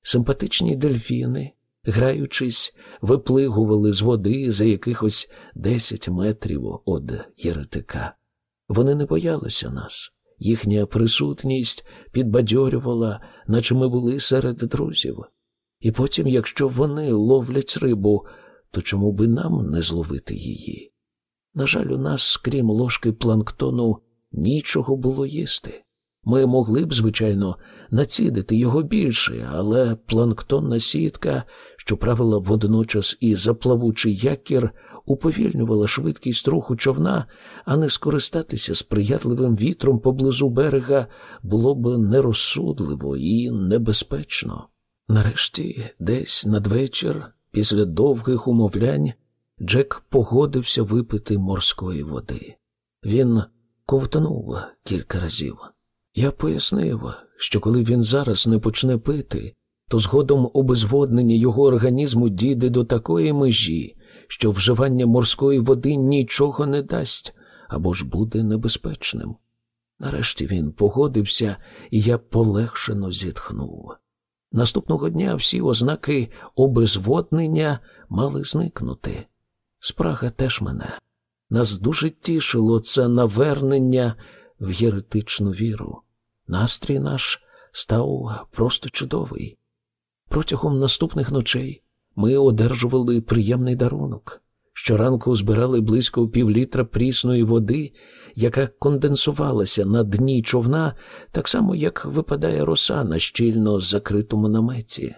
Симпатичні дельфіни, граючись, виплигували з води за якихось десять метрів од єретика. Вони не боялися нас, їхня присутність підбадьорювала, наче ми були серед друзів. І потім, якщо вони ловлять рибу, то чому би нам не зловити її? На жаль, у нас, крім ложки планктону, нічого було їсти. Ми могли б, звичайно, націдити його більше, але планктонна сітка, що правила водночас і заплавучий якір, уповільнювала швидкість руху човна, а не скористатися сприятливим вітром поблизу берега було б нерозсудливо і небезпечно. Нарешті, десь надвечір, після довгих умовлянь, Джек погодився випити морської води. Він ковтнув кілька разів. Я пояснив, що коли він зараз не почне пити, то згодом обезводнення його організму дійде до такої межі, що вживання морської води нічого не дасть або ж буде небезпечним. Нарешті він погодився, і я полегшено зітхнув. Наступного дня всі ознаки обезводнення мали зникнути. Спрага теж мене. Нас дуже тішило це навернення в єретичну віру. Настрій наш став просто чудовий. Протягом наступних ночей ми одержували приємний дарунок. Щоранку збирали близько півлітра прісної води, яка конденсувалася на дні човна, так само, як випадає роса на щільно закритому наметі.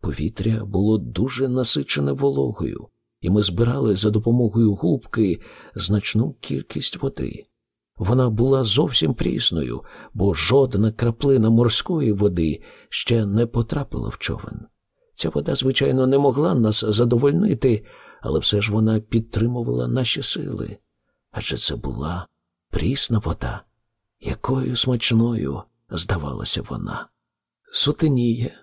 Повітря було дуже насичене вологою, і ми збирали за допомогою губки значну кількість води. Вона була зовсім прісною, бо жодна краплина морської води ще не потрапила в човен. Ця вода, звичайно, не могла нас задовольнити, але все ж вона підтримувала наші сили. Адже це була прісна вода, якою смачною здавалася вона. Сутеніє.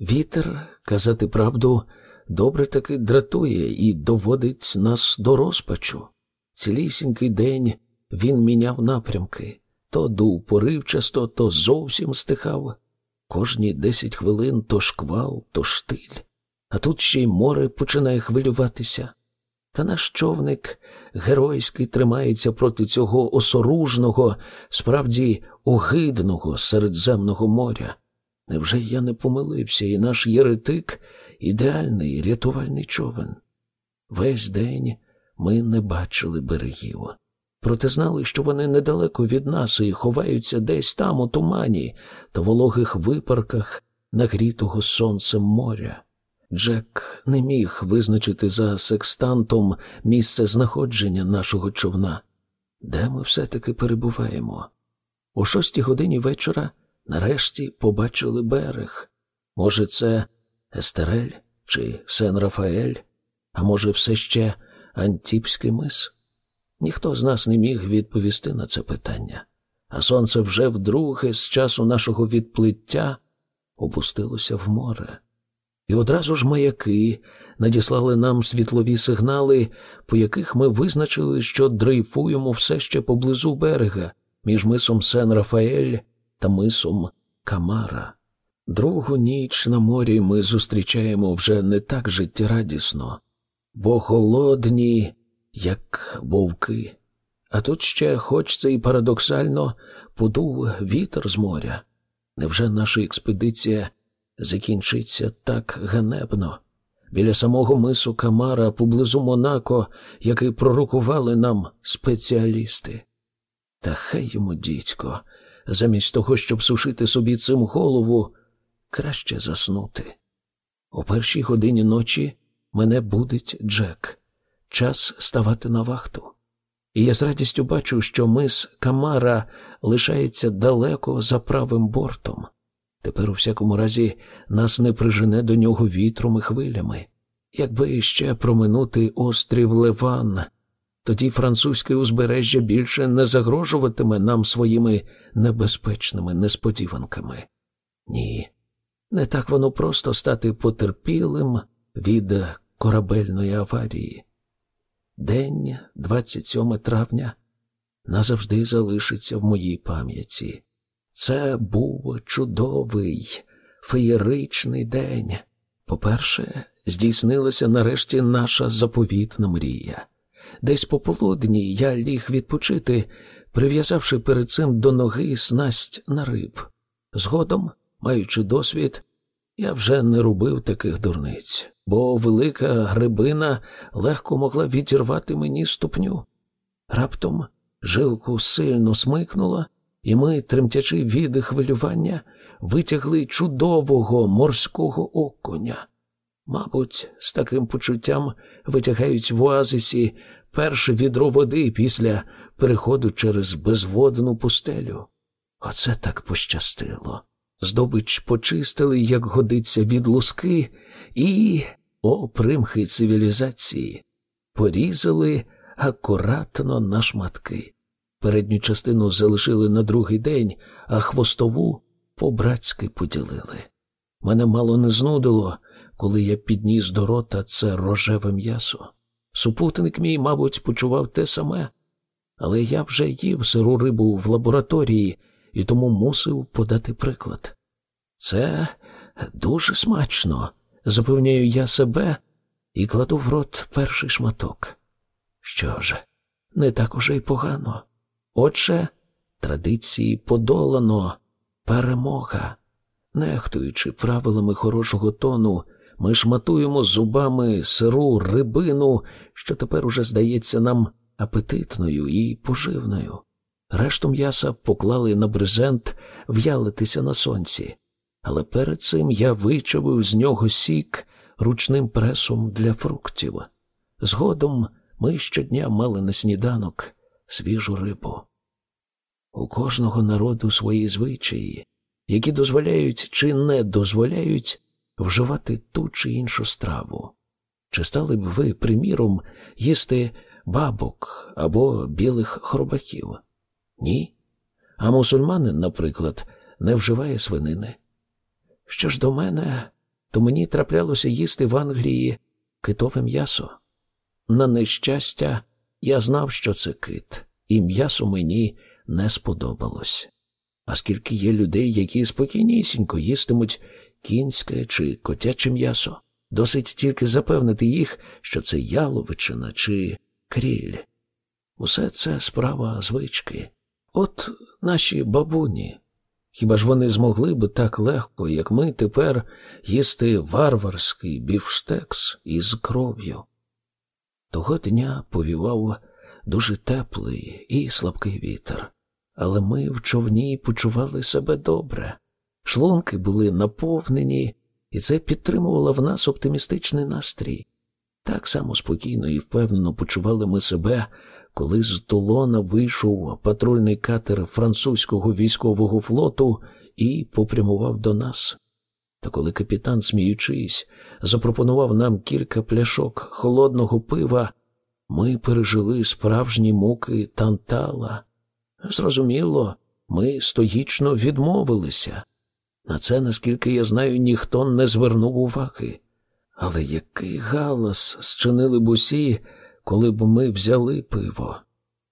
Вітер, казати правду, добре таки дратує і доводить нас до розпачу. Цілісінький день він міняв напрямки то дув поривчасто, то зовсім стихав. Кожні десять хвилин то шквал, то штиль. а тут ще й море починає хвилюватися. Та наш човник геройськи тримається проти цього осоружного, справді огидного Середземного моря. Невже я не помилився, і наш єретик ідеальний рятувальний човен? Весь день ми не бачили берегів. Проте знали, що вони недалеко від нас і ховаються десь там, у тумані та вологих випарках нагрітого сонцем моря. Джек не міг визначити за секстантом місце знаходження нашого човна, де ми все-таки перебуваємо. О шостій годині вечора нарешті побачили берег. Може, це Естерель чи Сен Рафаель, а може, все ще Антіпський мис? Ніхто з нас не міг відповісти на це питання, а сонце вже вдруге з часу нашого відплиття опустилося в море. І одразу ж маяки надіслали нам світлові сигнали, по яких ми визначили, що дрейфуємо все ще поблизу берега між мисом Сен Рафаель та мисом Камара. Другу ніч на морі ми зустрічаємо вже не так життєрадісно, бо холодні, як вовки. А тут ще, хоч це і парадоксально, подув вітер з моря. Невже наша експедиція закінчиться так ганебно? Біля самого мису Камара поблизу Монако, який пророкували нам спеціалісти. Та хай йому, дідько, замість того, щоб сушити собі цим голову, краще заснути. О першій годині ночі мене будить Джек. Час ставати на вахту. І я з радістю бачу, що мис Камара лишається далеко за правим бортом. Тепер, у всякому разі, нас не прижене до нього вітром і хвилями. Якби ще проминути острів Леван, тоді французьке узбережжя більше не загрожуватиме нам своїми небезпечними несподіванками. Ні, не так воно просто стати потерпілим від корабельної аварії. День 27 травня назавжди залишиться в моїй пам'яті. Це був чудовий, феєричний день. По-перше, здійснилася нарешті наша заповітна мрія. Десь пополудні я ліг відпочити, прив'язавши перед цим до ноги снасть на риб. Згодом, маючи досвід, я вже не робив таких дурниць, бо велика грибина легко могла відірвати мені ступню. Раптом жилку сильно смикнула, і ми, тремтячи від хвилювання, витягли чудового морського окуня. Мабуть, з таким почуттям витягають в оазисі перше відро води після переходу через безводну пустелю. Оце так пощастило. Здобич почистили, як годиться, від луски, і, о, примхи цивілізації, порізали акуратно на шматки. Передню частину залишили на другий день, а хвостову по-братськи поділили. Мене мало не знудило, коли я підніс до рота це рожеве м'ясо. Супутник мій, мабуть, почував те саме, але я вже їв сиру рибу в лабораторії і тому мусив подати приклад. Це дуже смачно, запевняю я себе і кладу в рот перший шматок. Що ж, не так уже й погано. Отже, традиції подолано, перемога. Нехтуючи правилами хорошого тону, ми шматуємо зубами сиру рибину, що тепер уже здається нам апетитною і поживною. Решту м'яса поклали на брезент в'ялитися на сонці, але перед цим я вичавив з нього сік ручним пресом для фруктів. Згодом ми щодня мали на сніданок свіжу рибу. У кожного народу свої звичаї, які дозволяють чи не дозволяють вживати ту чи іншу страву. Чи стали б ви, приміром, їсти бабок або білих хробаків? Ні. А мусульманин, наприклад, не вживає свинини. Що ж до мене, то мені траплялося їсти в Англії китове м'ясо. На нещастя, я знав, що це кит, і м'ясо мені не сподобалось. А скільки є людей, які спокійнісінько їстимуть кінське чи котяче м'ясо, Досить тільки запевнити їх, що це яловичина чи кріль. Усе це справа звички. От наші бабуні. Хіба ж вони змогли би так легко, як ми тепер їсти варварський бівштекс із кров'ю? Того дня повівав дуже теплий і слабкий вітер, але ми в човні почували себе добре. Шлунки були наповнені, і це підтримувало в нас оптимістичний настрій. Так само спокійно і впевнено почували ми себе, коли з Тулона вийшов патрульний катер французького військового флоту і попрямував до нас. Та коли капітан, сміючись, запропонував нам кілька пляшок холодного пива, ми пережили справжні муки тантала. Зрозуміло, ми стоїчно відмовилися. На це, наскільки я знаю, ніхто не звернув уваги. Але який галас зчинили б усі, коли б ми взяли пиво?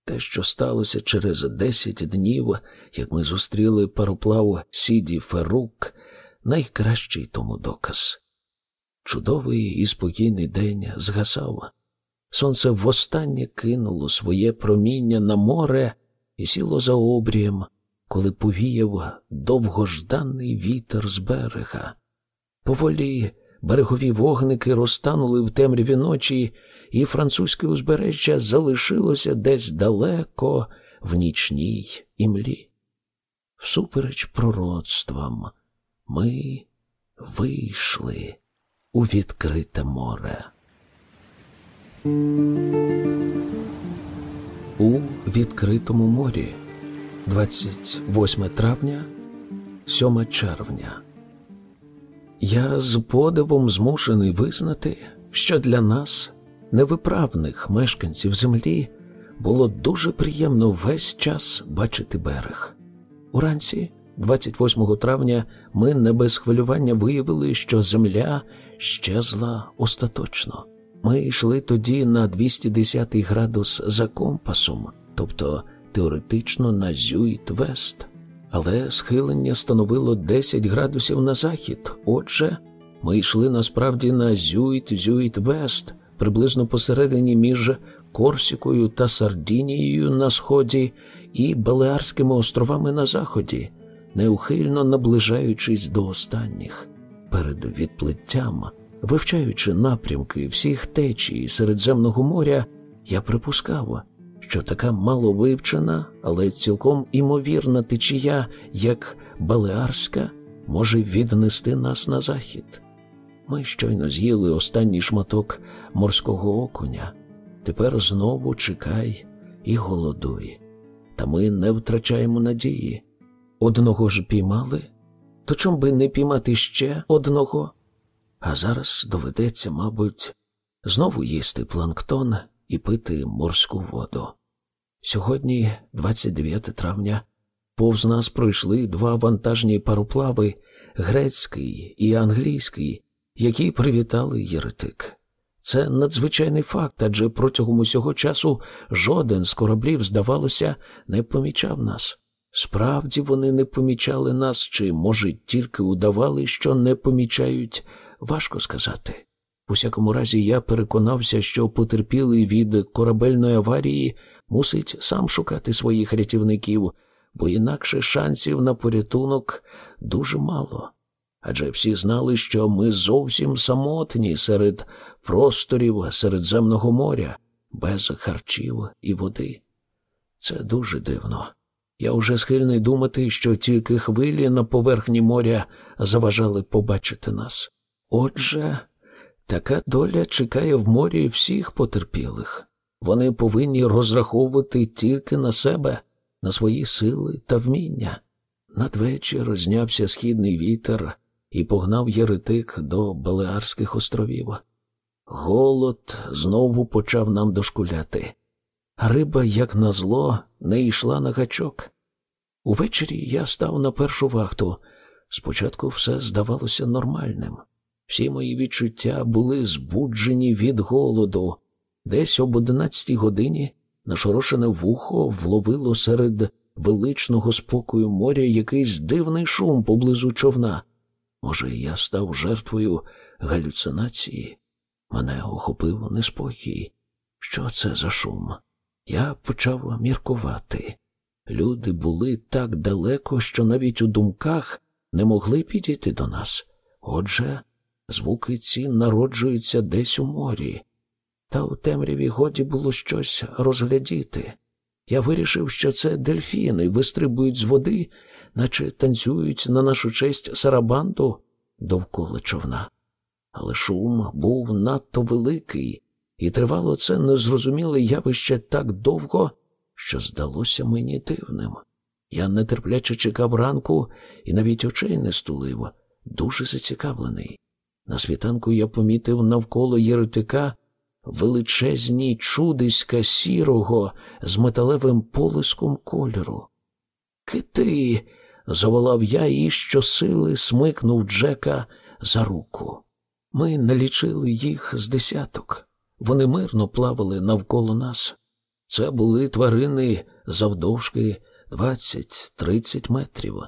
Те, що сталося через десять днів, як ми зустріли пароплав Сіді Ферук, найкращий тому доказ. Чудовий і спокійний день згасав. Сонце востаннє кинуло своє проміння на море і сіло за обрієм, коли повіяв довгожданий вітер з берега. Поволі берегові вогники розтанули в темряві ночі, і французьке узбережжя залишилося десь далеко в нічній імлі. Всупереч пророцтвам, ми вийшли у відкрите море. У відкритому морі 28 травня, 7 червня. Я з подивом змушений визнати, що для нас, невиправних мешканців землі, було дуже приємно весь час бачити берег. Уранці, 28 травня, ми не без хвилювання виявили, що земля щезла остаточно. Ми йшли тоді на 210 градус за компасом, тобто теоретично на Зюїт-Вест але схилення становило 10 градусів на захід. Отже, ми йшли насправді на Зюїт-Зюїт-Вест, приблизно посередині між Корсікою та Сардінією на сході і Балеарськими островами на заході, неухильно наближаючись до останніх. Перед відплиттям, вивчаючи напрямки всіх течій Середземного моря, я припускав, що така маловивчена, але цілком імовірна течія, як Балеарська, може віднести нас на захід. Ми щойно з'їли останній шматок морського окуня. Тепер знову чекай і голодуй. Та ми не втрачаємо надії. Одного ж піймали, то чом би не піймати ще одного? А зараз доведеться, мабуть, знову їсти планктон і пити морську воду. Сьогодні, 29 травня, повз нас пройшли два вантажні пароплави грецький і англійський, які привітали єретик. Це надзвичайний факт, адже протягом усього часу жоден з кораблів, здавалося, не помічав нас. Справді вони не помічали нас, чи, може, тільки удавали, що не помічають, важко сказати. В усякому разі, я переконався, що потерпілий від корабельної аварії мусить сам шукати своїх рятівників, бо інакше шансів на порятунок дуже мало. Адже всі знали, що ми зовсім самотні серед просторів Середземного моря, без харчів і води. Це дуже дивно. Я уже схильний думати, що тільки хвилі на поверхні моря заважали побачити нас. Отже. Така доля чекає в морі всіх потерпілих. Вони повинні розраховувати тільки на себе, на свої сили та вміння. Надвечір рознявся східний вітер і погнав єретик до Балеарських островів. Голод знову почав нам дошкуляти. Риба, як назло, не йшла на гачок. Увечері я став на першу вахту. Спочатку все здавалося нормальним. Всі мої відчуття були збуджені від голоду. Десь об одинадцятій годині нашорошене вухо вловило серед величного спокою моря якийсь дивний шум поблизу човна. Може, я став жертвою галюцинації? Мене охопив неспокій. Що це за шум? Я почав міркувати. Люди були так далеко, що навіть у думках не могли підійти до нас. Отже, звуки ці народжуються десь у морі. Та у темряві годі було щось розглядіти. Я вирішив, що це дельфіни вистрибують з води, наче танцюють на нашу честь сарабанду довкола човна. Але шум був надто великий, і тривало це незрозуміле явище так довго, що здалося мені дивним. Я нетерпляче чекав ранку і навіть очей не стулив, дуже зацікавлений. На світанку я помітив навколо єретика величезні чудиська сірого з металевим полиском кольору. Кити. заволав я і щосили смикнув Джека за руку. Ми налічили їх з десяток. Вони мирно плавали навколо нас. Це були тварини завдовжки 20-30 метрів.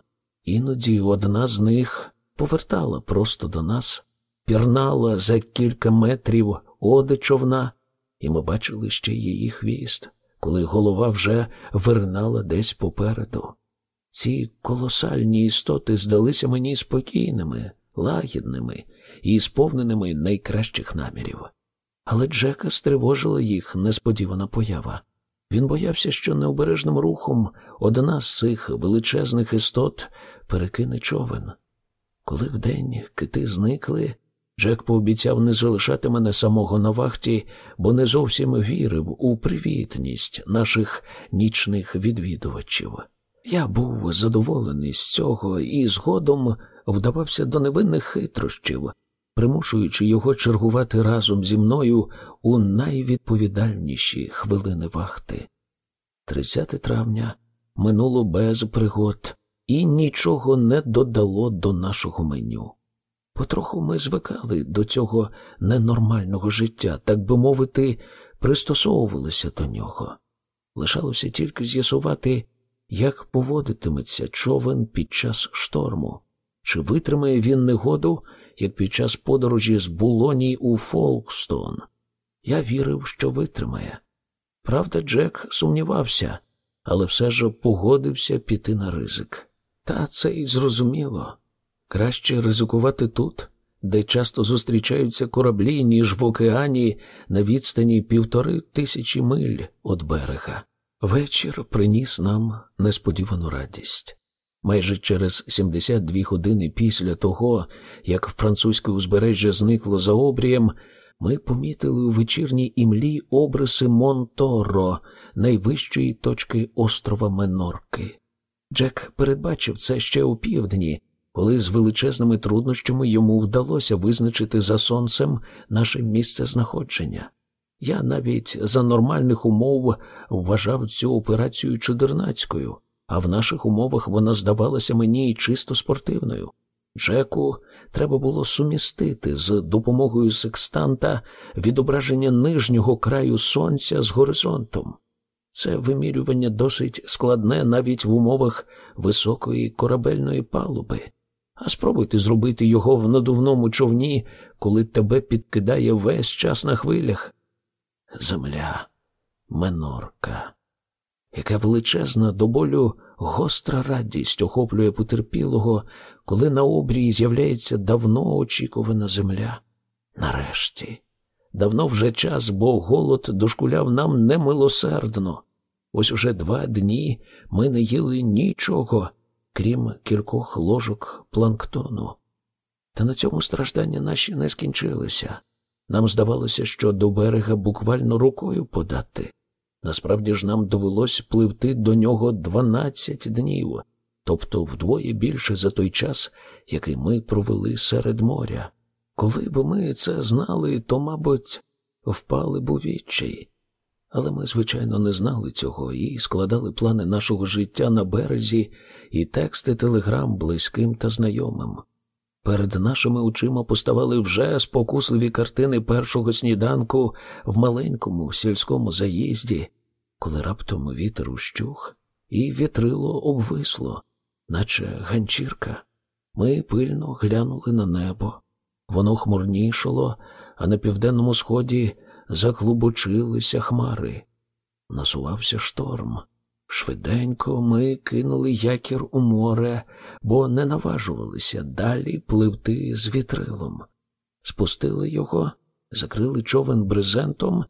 Іноді одна з них повертала просто до нас, пірнала за кілька метрів оди човна, і ми бачили ще її хвіст, коли голова вже виринала десь попереду. Ці колосальні істоти здалися мені спокійними, лагідними і сповненими найкращих намірів. Але Джека стривожила їх несподівана поява. Він боявся, що необережним рухом одна з цих величезних істот перекине човен. Коли вдень кити зникли, Джек пообіцяв не залишати мене самого на вахті, бо не зовсім вірив у привітність наших нічних відвідувачів. Я був задоволений з цього і згодом вдавався до невинних хитрощів, примушуючи його чергувати разом зі мною у найвідповідальніші хвилини вахти. 30 травня минуло без пригод і нічого не додало до нашого меню. Потроху ми звикали до цього ненормального життя, так би мовити, пристосовувалися до нього. Лишалося тільки з'ясувати, як поводитиметься човен під час шторму, чи витримає він негоду, як під час подорожі з Булонії у Фолкстон. Я вірив, що витримає. Правда, Джек сумнівався, але все ж погодився піти на ризик. Та це й зрозуміло. Краще ризикувати тут, де часто зустрічаються кораблі, ніж в океані на відстані півтори тисячі миль від берега. Вечір приніс нам несподівану радість. Майже через 72 години після того, як французьке узбережжя зникло за обрієм, ми помітили у вечірній імлі обриси Монторо, найвищої точки острова Менорки. Джек передбачив це ще у півдні, коли з величезними труднощами йому вдалося визначити за сонцем наше місце знаходження. Я навіть за нормальних умов вважав цю операцію чудернацькою, а в наших умовах вона здавалася мені чисто спортивною. Джеку треба було сумістити з допомогою секстанта відображення нижнього краю сонця з горизонтом. Це вимірювання досить складне навіть в умовах високої корабельної палуби. А спробуйте зробити його в надувному човні, коли тебе підкидає весь час на хвилях. Земля, менорка, яка величезна до болю гостра радість охоплює потерпілого, коли на обрії з'являється давно очікувана земля. Нарешті, давно вже час, бо голод дошкуляв нам немилосердно. Ось уже два дні ми не їли нічого крім кількох ложок планктону. Та на цьому страждання наші не скінчилися. Нам здавалося, що до берега буквально рукою подати. Насправді ж нам довелось пливти до нього дванадцять днів, тобто вдвоє більше за той час, який ми провели серед моря. Коли б ми це знали, то, мабуть, впали б у відчай. Але ми, звичайно, не знали цього і складали плани нашого життя на березі і тексти телеграм близьким та знайомим. Перед нашими очима поставали вже спокусливі картини першого сніданку в маленькому сільському заїзді, коли раптом вітер ущух, і вітрило обвисло, наче ганчірка. Ми пильно глянули на небо. Воно хмурнішало, а на південному сході заклубочилися хмари. Насувався шторм. Швиденько ми кинули якір у море, бо не наважувалися далі пливти з вітрилом. Спустили його, закрили човен брезентом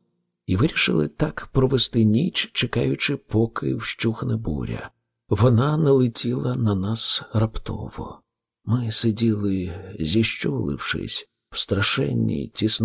і вирішили так провести ніч, чекаючи, поки вщухне буря. Вона налетіла на нас раптово. Ми сиділи, зіщулившись, в страшенній тісноті.